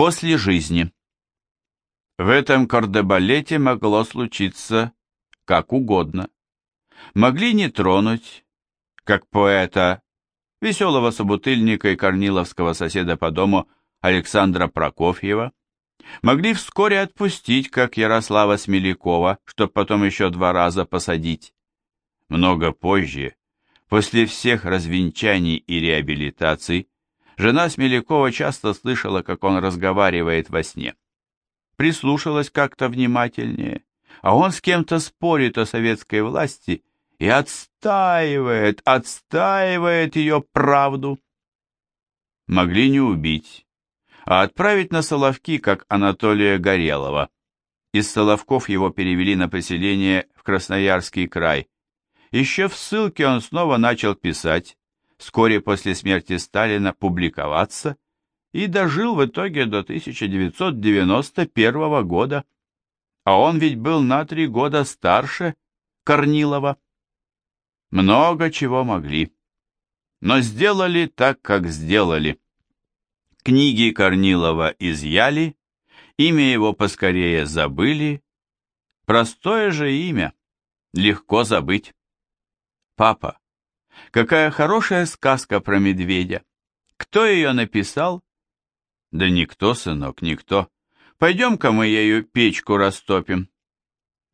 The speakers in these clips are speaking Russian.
После жизни. В этом кардебалете могло случиться как угодно. Могли не тронуть, как поэта, веселого собутыльника и корниловского соседа по дому Александра Прокофьева, могли вскоре отпустить, как Ярослава Смелякова, чтоб потом еще два раза посадить. Много позже, после всех развенчаний и реабилитаций, жена Смелякова часто слышала, как он разговаривает во сне. Прислушалась как-то внимательнее, а он с кем-то спорит о советской власти и отстаивает, отстаивает ее правду. Могли не убить, а отправить на Соловки, как Анатолия Горелова. Из Соловков его перевели на поселение в Красноярский край. Еще в ссылке он снова начал писать, вскоре после смерти Сталина публиковаться и дожил в итоге до 1991 года. А он ведь был на три года старше Корнилова. Много чего могли. Но сделали так, как сделали. Книги Корнилова изъяли, имя его поскорее забыли. Простое же имя, легко забыть. Папа, какая хорошая сказка про медведя. Кто ее написал? Да никто, сынок, никто. Пойдем-ка мы ею печку растопим.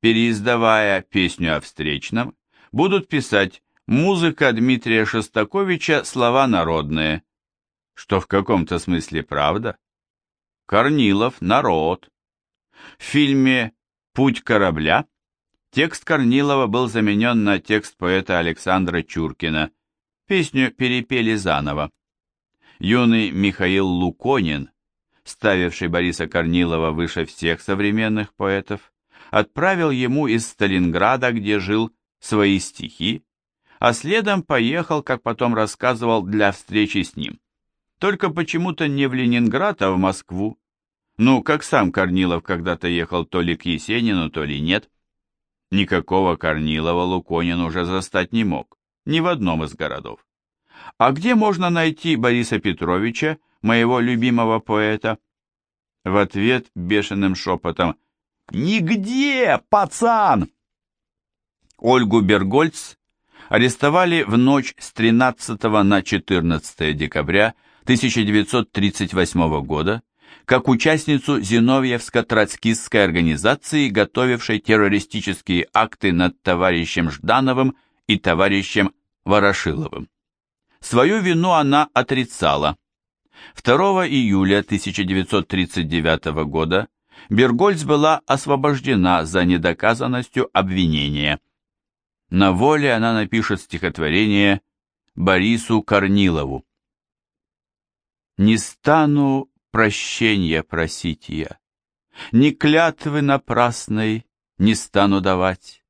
Переиздавая песню о встречном, будут писать «Музыка Дмитрия Шостаковича, слова народные» что в каком-то смысле правда. Корнилов – народ. В фильме «Путь корабля» текст Корнилова был заменен на текст поэта Александра Чуркина. Песню перепели заново. Юный Михаил Луконин, ставивший Бориса Корнилова выше всех современных поэтов, отправил ему из Сталинграда, где жил, свои стихи, а следом поехал, как потом рассказывал, для встречи с ним. Только почему-то не в Ленинград, а в Москву. Ну, как сам Корнилов когда-то ехал то ли к Есенину, то ли нет. Никакого Корнилова Луконин уже застать не мог, ни в одном из городов. А где можно найти Бориса Петровича, моего любимого поэта? В ответ бешеным шепотом «Нигде, пацан!» Ольгу Бергольц арестовали в ночь с 13 на 14 декабря 1938 года как участницу Зиновьевско-Троцкистской организации, готовившей террористические акты над товарищем Ждановым и товарищем Ворошиловым. Свою вину она отрицала. 2 июля 1939 года Бергольц была освобождена за недоказанностью обвинения. На воле она напишет стихотворение Борису Корнилову. Не стану прощения просить я, Ни клятвы напрасной не стану давать.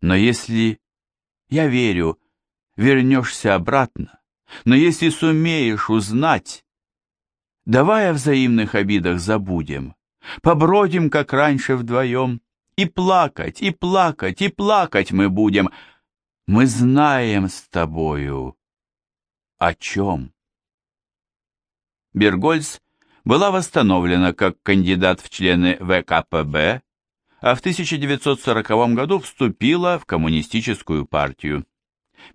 Но если, я верю, вернешься обратно, Но если сумеешь узнать, Давай о взаимных обидах забудем, Побродим, как раньше вдвоем, И плакать, и плакать, и плакать мы будем. Мы знаем с тобою о чем. Бергольц была восстановлена как кандидат в члены ВКПБ, а в 1940 году вступила в коммунистическую партию.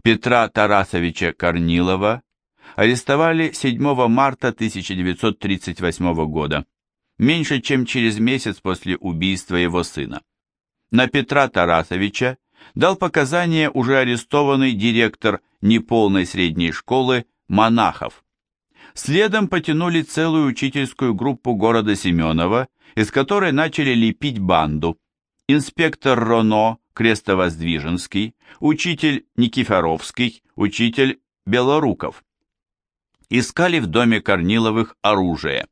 Петра Тарасовича Корнилова арестовали 7 марта 1938 года, меньше чем через месяц после убийства его сына. На Петра Тарасовича дал показания уже арестованный директор неполной средней школы Монахов. Следом потянули целую учительскую группу города Семенова, из которой начали лепить банду. Инспектор Роно Крестовоздвиженский, учитель Никифоровский, учитель Белоруков. Искали в доме Корниловых оружие.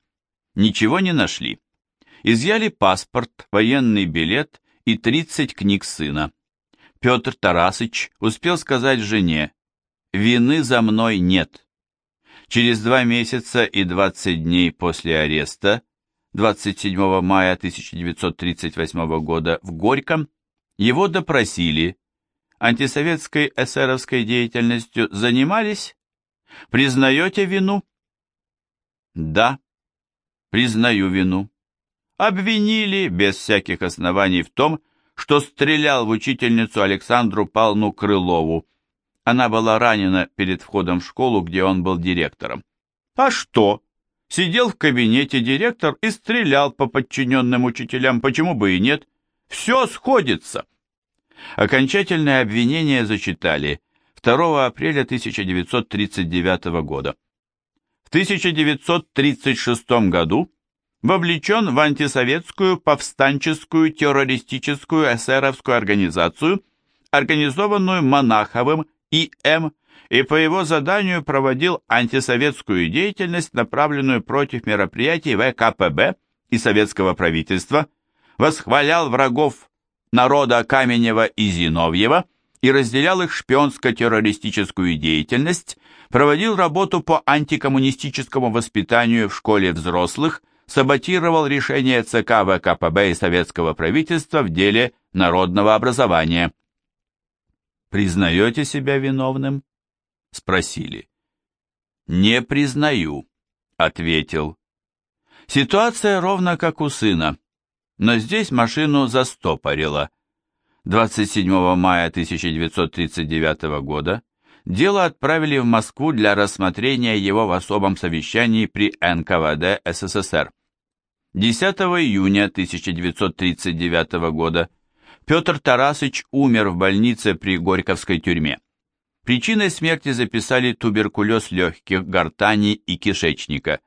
Ничего не нашли. Изъяли паспорт, военный билет и 30 книг сына. Петр Тарасыч успел сказать жене, «Вины за мной нет». Через два месяца и 20 дней после ареста, 27 мая 1938 года в Горьком, его допросили. Антисоветской эсеровской деятельностью занимались? Признаете вину? Да. признаю вину. Обвинили без всяких оснований в том, что стрелял в учительницу Александру Павловну Крылову. Она была ранена перед входом в школу, где он был директором. А что? Сидел в кабинете директор и стрелял по подчиненным учителям, почему бы и нет? Все сходится. Окончательное обвинение зачитали 2 апреля 1939 года. В 1936 году вовлечен в антисоветскую повстанческую террористическую эсеровскую организацию, организованную Монаховым И.М., и по его заданию проводил антисоветскую деятельность, направленную против мероприятий ВКПБ и советского правительства, восхвалял врагов народа Каменева и Зиновьева и разделял их шпионско-террористическую деятельность, проводил работу по антикоммунистическому воспитанию в школе взрослых, саботировал решение ЦК ВКПБ и советского правительства в деле народного образования. «Признаете себя виновным?» – спросили. «Не признаю», – ответил. Ситуация ровно как у сына, но здесь машину застопорило. 27 мая 1939 года дело отправили в Москву для рассмотрения его в особом совещании при НКВД СССР. 10 июня 1939 года Петр Тарасыч умер в больнице при Горьковской тюрьме. Причиной смерти записали туберкулез легких, гортани и кишечника.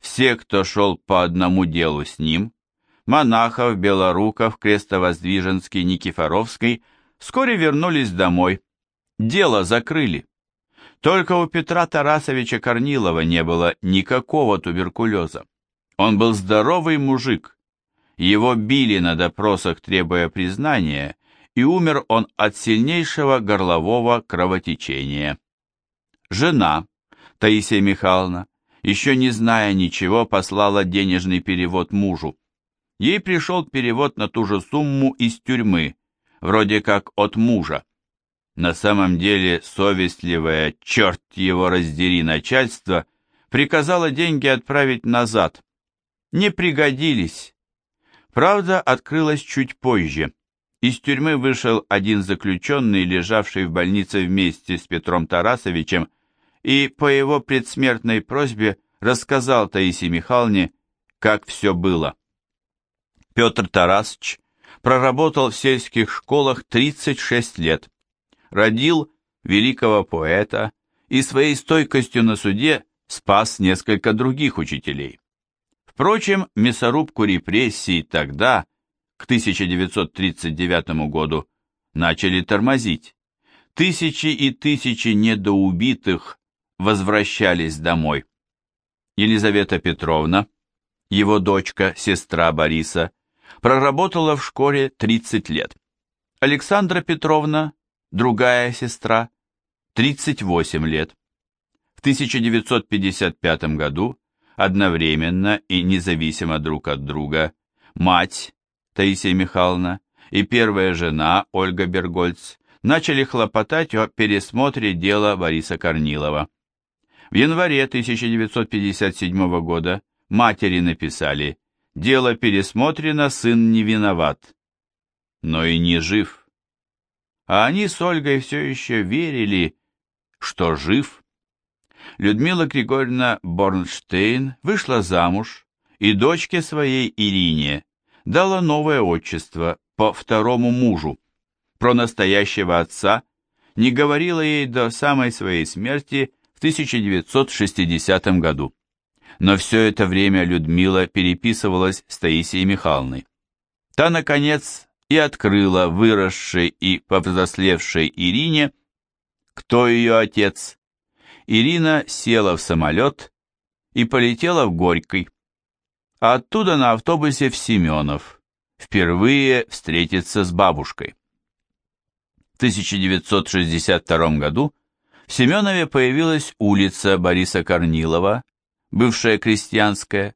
Все, кто шел по одному делу с ним, Монахов, Белоруков, Крестовоздвиженский, Никифоровский, вскоре вернулись домой. Дело закрыли. Только у Петра Тарасовича Корнилова не было никакого туберкулеза. Он был здоровый мужик. Его били на допросах, требуя признания, и умер он от сильнейшего горлового кровотечения. Жена, Таисия Михайловна, еще не зная ничего, послала денежный перевод мужу. Ей пришел перевод на ту же сумму из тюрьмы, вроде как от мужа. На самом деле совестливое, черт его раздери, начальство, приказало деньги отправить назад, не пригодились. Правда открылась чуть позже. Из тюрьмы вышел один заключенный, лежавший в больнице вместе с Петром Тарасовичем, и по его предсмертной просьбе рассказал Таисии Михайловне, как все было. Петр Тарасович проработал в сельских школах 36 лет, родил великого поэта и своей стойкостью на суде спас несколько других учителей. Впрочем, мясорубку репрессий тогда, к 1939 году, начали тормозить. Тысячи и тысячи недоубитых возвращались домой. Елизавета Петровна, его дочка, сестра Бориса, проработала в школе 30 лет. Александра Петровна, другая сестра, 38 лет. В 1955 году одновременно и независимо друг от друга мать Таисия Михайловна и первая жена Ольга Бергольц начали хлопотать о пересмотре дела Бориса Корнилова. В январе 1957 года матери написали «Дело пересмотрено, сын не виноват, но и не жив». А они с Ольгой все еще верили, что жив. Людмила Григорьевна Борнштейн вышла замуж и дочке своей Ирине дала новое отчество по второму мужу. Про настоящего отца не говорила ей до самой своей смерти в 1960 году. Но все это время Людмила переписывалась с Таисией Михайловной. Та, наконец, и открыла выросшей и повзрослевшей Ирине, кто ее отец, Ирина села в самолет и полетела в Горький, а оттуда на автобусе в Семенов, впервые встретиться с бабушкой. В 1962 году в Семенове появилась улица Бориса Корнилова, бывшая крестьянская.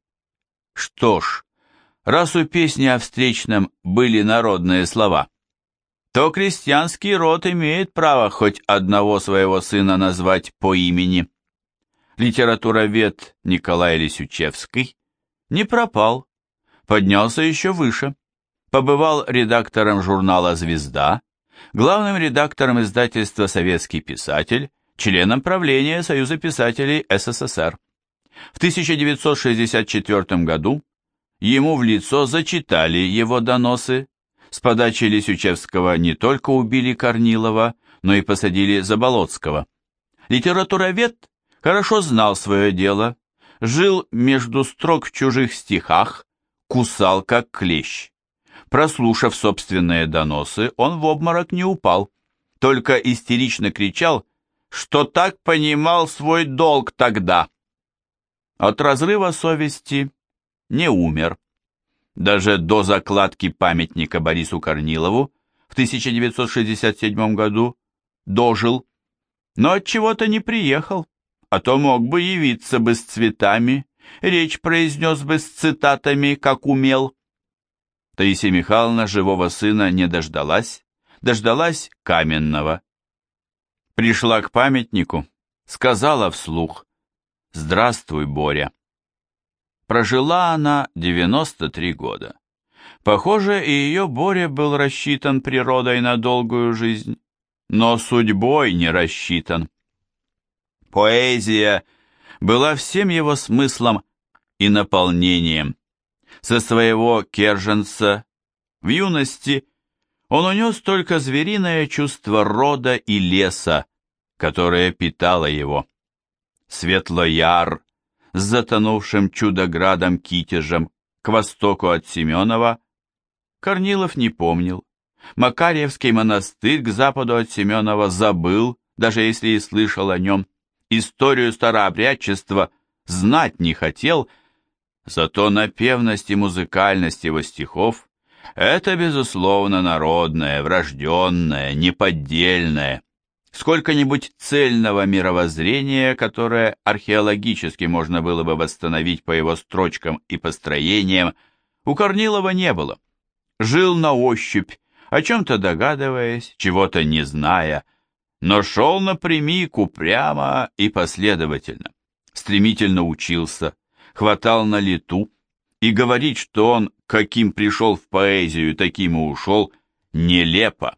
Что ж, раз у песни о встречном были народные слова – то крестьянский род имеет право хоть одного своего сына назвать по имени. Литературовед Николай Лисючевский Не пропал, поднялся еще выше. Побывал редактором журнала «Звезда», главным редактором издательства «Советский писатель», членом правления Союза писателей СССР. В 1964 году ему в лицо зачитали его доносы. С подачи Лисючевского не только убили Корнилова, но и посадили Заболоцкого. Литературовед хорошо знал свое дело, жил между строк в чужих стихах, кусал как клещ. Прослушав собственные доносы, он в обморок не упал, только истерично кричал, что так понимал свой долг тогда. От разрыва совести не умер. Даже до закладки памятника Борису Корнилову в 1967 году дожил, но от чего-то не приехал, а то мог бы явиться бы с цветами, речь произнес бы с цитатами, как умел. Таисия Михайловна живого сына не дождалась, дождалась каменного. Пришла к памятнику, сказала вслух «Здравствуй, Боря». Прожила она 93 года. Похоже, и ее Боря был рассчитан природой на долгую жизнь, но судьбой не рассчитан. Поэзия была всем его смыслом и наполнением. Со своего керженца в юности он унес только звериное чувство рода и леса, которое питало его. Светлояр с затонувшим чудоградом Китежем к востоку от Семенова Корнилов не помнил. Макарьевский монастырь к западу от Семенова забыл, даже если и слышал о нем. Историю старообрядчества знать не хотел, Зато напевность и музыкальность его стихов – это, безусловно, народное, врожденное, неподдельное. Сколько-нибудь цельного мировоззрения, которое археологически можно было бы восстановить по его строчкам и построениям, у Корнилова не было. Жил на ощупь, о чем-то догадываясь, чего-то не зная, но шел напрямик, упрямо и последовательно. Стремительно учился, хватал на лету, и говорить, что он каким пришел в поэзию, таким и ушел, нелепо.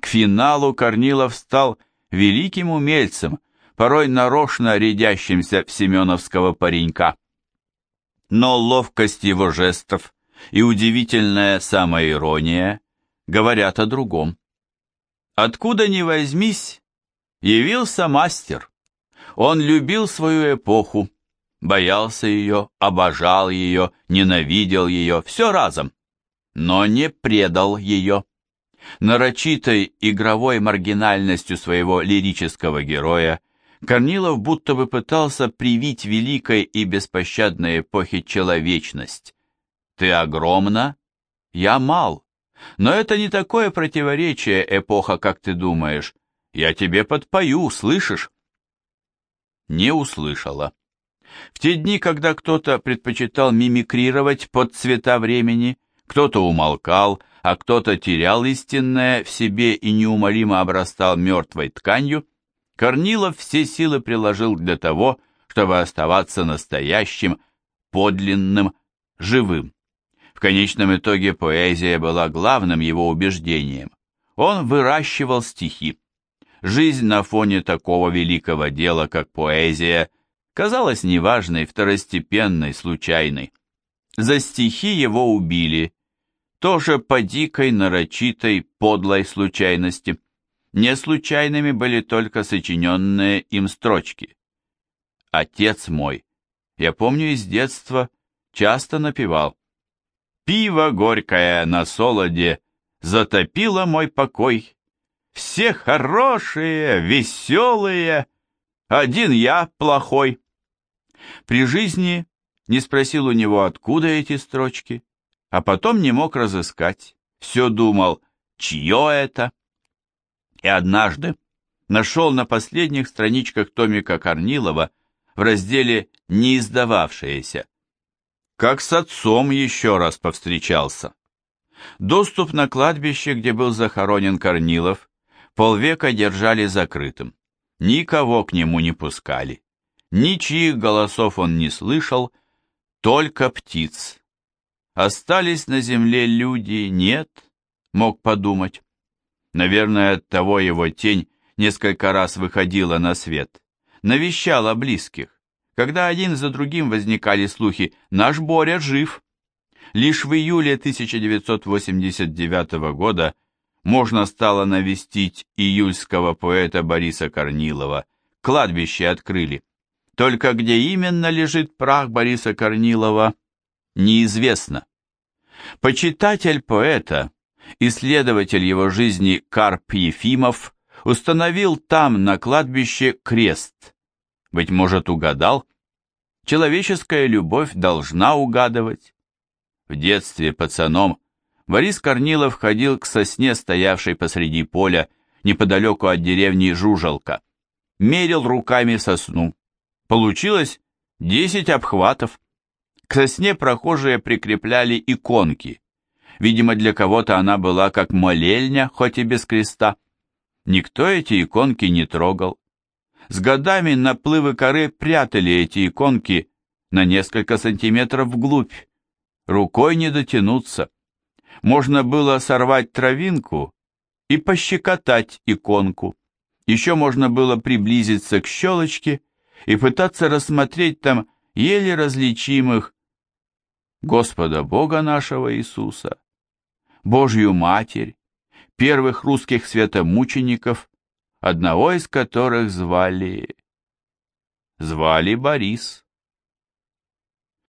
К финалу Корнилов стал великим умельцем, порой нарочно рядящимся в семеновского паренька. Но ловкость его жестов и удивительная самоирония говорят о другом. Откуда ни возьмись, явился мастер. Он любил свою эпоху, боялся ее, обожал ее, ненавидел ее, все разом, но не предал ее. Нарочитой игровой маргинальностью своего лирического героя Корнилов будто бы пытался привить великой и беспощадной эпохе человечность. «Ты огромна, я мал, но это не такое противоречие, эпоха, как ты думаешь. Я тебе подпою, слышишь?» Не услышала. В те дни, когда кто-то предпочитал мимикрировать под цвета времени, кто-то умолкал, а кто-то терял истинное в себе и неумолимо обрастал мертвой тканью, Корнилов все силы приложил для того, чтобы оставаться настоящим, подлинным, живым. В конечном итоге поэзия была главным его убеждением. Он выращивал стихи. Жизнь на фоне такого великого дела, как поэзия, казалась неважной, второстепенной, случайной. За стихи его убили, тоже по дикой, нарочитой, подлой случайности. Не случайными были только сочиненные им строчки. Отец мой, я помню из детства, часто напевал. Пиво горькое на солоде затопило мой покой. Все хорошие, веселые, один я плохой. При жизни не спросил у него, откуда эти строчки, а потом не мог разыскать. Все думал, чье это? И однажды нашел на последних страничках томика Корнилова в разделе «Не издававшиеся». Как с отцом еще раз повстречался. Доступ на кладбище, где был захоронен Корнилов, полвека держали закрытым. Никого к нему не пускали ничьих голосов он не слышал, только птиц. Остались на земле люди, нет, мог подумать. Наверное, от того его тень несколько раз выходила на свет, навещала близких, когда один за другим возникали слухи «Наш Боря жив». Лишь в июле 1989 года можно стало навестить июльского поэта Бориса Корнилова. Кладбище открыли. Только где именно лежит прах Бориса Корнилова, неизвестно. Почитатель поэта, исследователь его жизни Карп Ефимов, установил там, на кладбище, крест. Быть может, угадал? Человеческая любовь должна угадывать. В детстве пацаном Борис Корнилов ходил к сосне, стоявшей посреди поля, неподалеку от деревни Жужелка. Мерил руками сосну. Получилось десять обхватов. К сосне прохожие прикрепляли иконки. Видимо, для кого-то она была как молельня, хоть и без креста. Никто эти иконки не трогал. С годами наплывы коры прятали эти иконки на несколько сантиметров вглубь. Рукой не дотянуться можно было сорвать травинку и пощекотать иконку. Еще можно было приблизиться к щелочке и пытаться рассмотреть там еле различимых Господа Бога нашего Иисуса, Божью Матерь, первых русских святомучеников, одного из которых звали... звали Борис.